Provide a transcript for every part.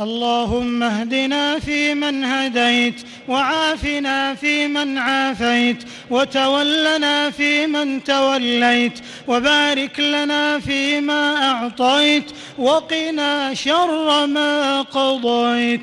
اللهم اهدنا فيمن هديت وعافنا فيمن عافيت وتولنا فيمن توليت وبارك لنا فيما أعطيت وقنا شر ما قضيت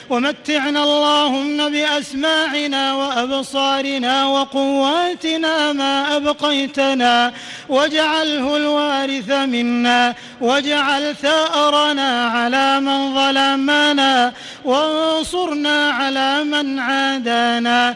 ومتعنا اللهم بأسماعنا وأبصارنا وقواتنا ما أبقيتنا. واجعله الوارث منا واجعل ثأرنا على من ظلمنا وانصرنا على من عادانا.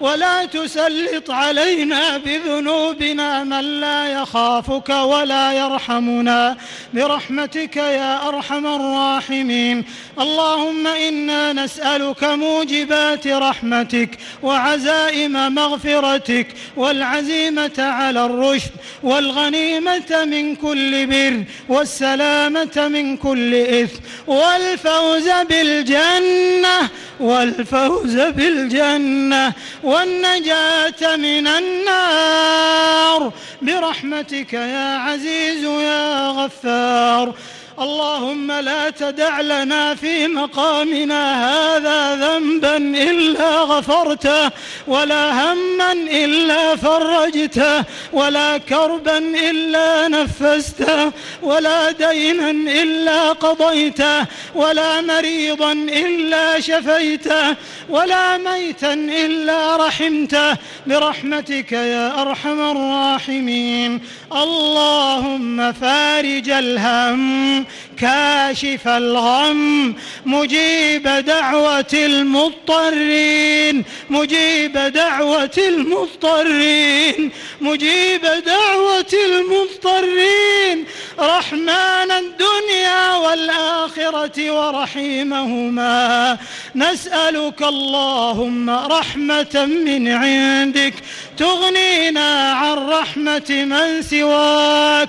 ولا تسلط علينا بذنوبنا من لا يخافك ولا يرحمنا. برحمتك يا أرحم الراحمين. اللهم إنا نسألك موجبات رحمتك وعزائم مغفرتك والعزيمة على الرشد والغنيمة من كل بر والسلامة من كل إثم والفوز بالجنة والفوز بالجنة والنجاة من النار. برحمتك يا عزيز يا غفار. اللهم لا تدع لنا في مقامنا هذا ذنبا إلا غفرته ولا هما إلا فرجته ولا كربا إلا نفسته ولا دينا إلا قضيته ولا مريضا إلا شفيته ولا ميتا إلا رحمته. برحمتك يا أرحم الراحمين. اللهم فارج الهم. كاشف الغم مجيب دعوة المضطرين مجيب دعوة المضطرين مجيب دعوة المضطرين. رحمن الدنيا والآخرة ورحيمهما. نسألك اللهم رحمة من عندك تغنينا عن رحمة من سواك.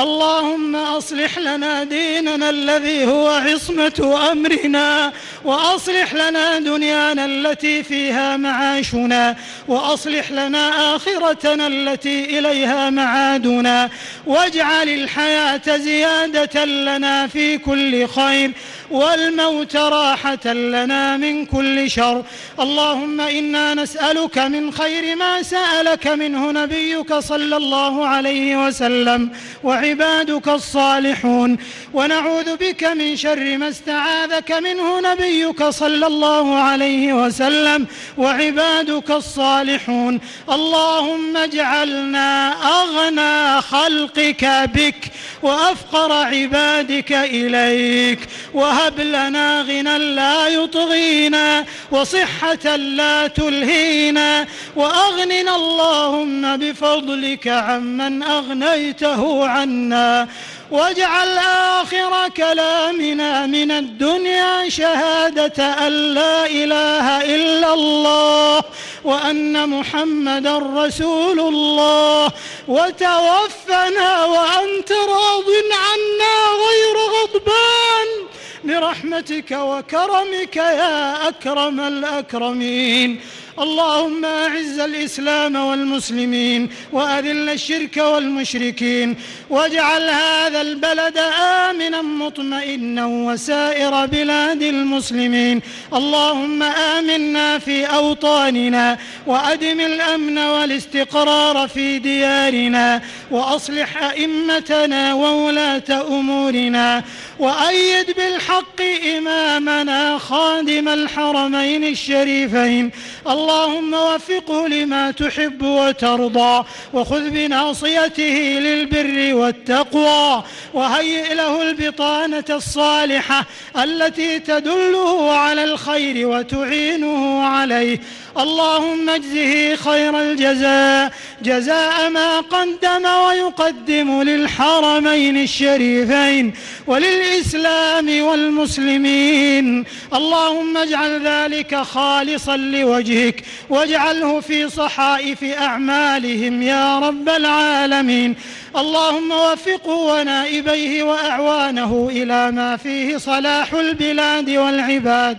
اللهم أصلح لنا ديننا الذي هو عصمة أمرنا وأصلح لنا دنيانا التي فيها معاشنا وأصلح لنا آخرتنا التي إليها معادنا. واجعل الحياة زيادة لنا في كل خير والموت راحة لنا من كل شر. اللهم إنا نسألك من خير ما سألك منه نبيك صلى الله عليه وسلم. وعبادك الصالحون. ونعوذ بك من شر ما استعاذك منه نبيك صلى الله عليه وسلم وعبادك الصالحون. اللهم اجعلنا أغنى خلقك بك وأفقر عبادك إليك. وهب لنا غنى لا يطغينا وصحة لا تلهينا. وأغننا اللهم بفضلك عمن أغنيته عنا واجعل آخر كلامنا من الدنيا شهادة أن لا إله إلا الله وأن محمدا رسول الله. وتوفنا وأنت راض عنا غير غضبان. برحمتك وكرمك يا أكرم الأكرمين. اللهم أعز الإسلام والمسلمين وأذل الشرك والمشركين واجعل هذا البلد آمنا مطمئنا وسائر بلاد المسلمين اللهم آمنا في أوطاننا وأدم الأمن والاستقرار في ديارنا وأصلح أئمتنا وولاة أمورنا وأيد بالحق إمامنا خادم الحرمين الشريفين. اللهم وفقه لما تحب وترضى وخذ بناصيته للبر والتقوى وهيئ له البطانة الصالحة التي تدله على الخير وتعينه عليه. اللهم اجزه خير الجزاء جزاء ما قدم ويقدم للحرمين الشريفين وللإسلام والمسلمين. اللهم اجعل ذلك خالصا لوجهك واجعله في صحائف أعمالهم يا رب العالمين. اللهم وفقه ونائبيه وأعوانه إلى ما فيه صلاح البلاد والعباد.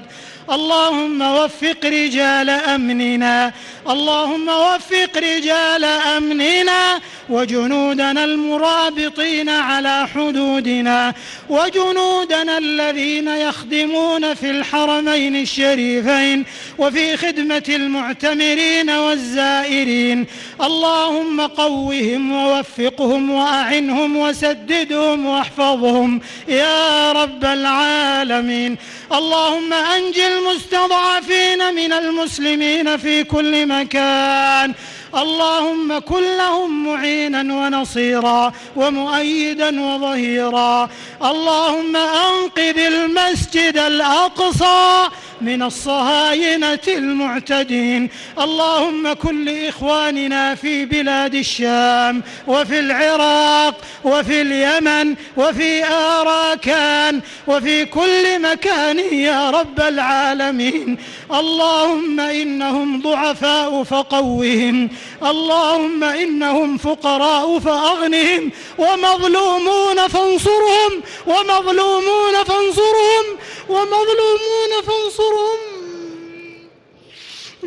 اللهم وفق رجال أمننا اللهم وفق رجال أمننا وجنودنا المرابطين على حدودنا وجنودنا الذين يخدمون في الحرمين الشريفين وفي خدمة المعتمرين والزائرين. اللهم قوهم ووفقهم وأعنهم وسددهم واحفظهم. يا رب العالمين. اللهم أنج المستضعفين من المسلمين في كل مكان. اللهم كن لهم معينا ونصيرا ومؤيدا وظهيرا. اللهم أنقذ المسجد الأقصى من الصهاينة المعتدين. اللهم كن لإخواننا في بلاد الشام وفي العراق وفي اليمن وفي آراكان وفي كل مكان يا رب العالمين. اللهم إنهم ضعفاء فقوهم. اللهم إنهم فقراء فأغنهم. ومظلومون فانصرهم. ومظلومون فانصرهم. ومظلومون فانصرهم.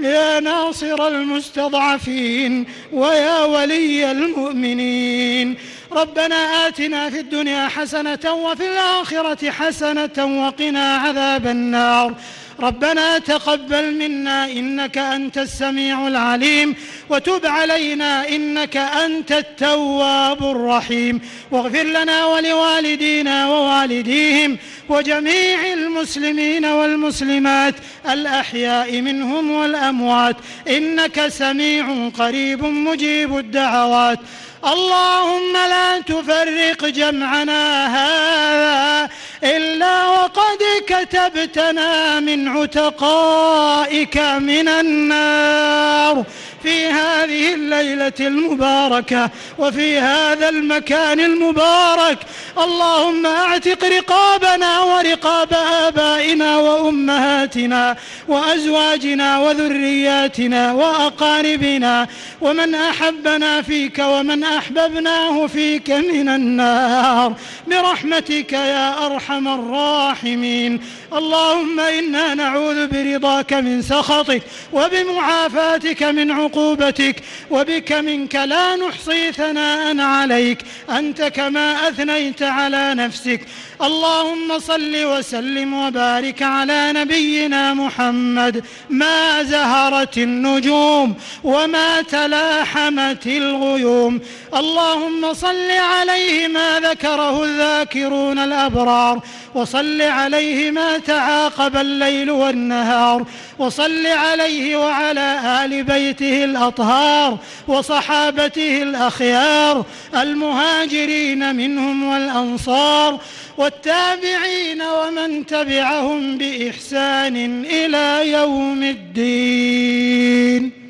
يا ناصر المستضعفين ويا ولي المؤمنين. ربنا آتنا في الدنيا حسنة وفي الآخرة حسنة وقنا عذاب النار. ربنا تقبل منا إنك أنت السميع العليم وتب علينا إنك أنت التواب الرحيم. واغفر لنا ولوالدينا ووالديهم وجميع المسلمين والمسلمات الأحياء منهم والأموات. إنك سميع قريب مجيب الدعوات. اللهم لا تفرق جمعنا هذا كتبتنا من عتقائك من النار. في هذه الليلة المباركة وفي هذا المكان المبارك. اللهم أعتق رقابنا ورقاب آبائنا وأمهاتنا وأزواجنا وذرياتنا وأقاربنا ومن أحبنا فيك ومن أحببناه فيك من النار. برحمتك يا أرحم الراحمين. اللهم إنا نعوذ برضاك من سخطك وبمعافاتك من عقوبتك وبك منك لا نحصي ثناء عليك أنت كما أثنيت على نفسك. اللهم صل وسلم وبارك على نبينا محمد. ما زهرت النجوم وما تلاحمت الغيوم. اللهم صل عليه ما ذكره الذاكرون الأبرار. وصل عليه ما تعاقب الليل والنهار. وصل عليه وعلى آل بيته الأطهار وصحابته الأخيار المهاجرين منهم والأنصار والتابعين ومن تبعهم بإحسان إلى يوم الدين.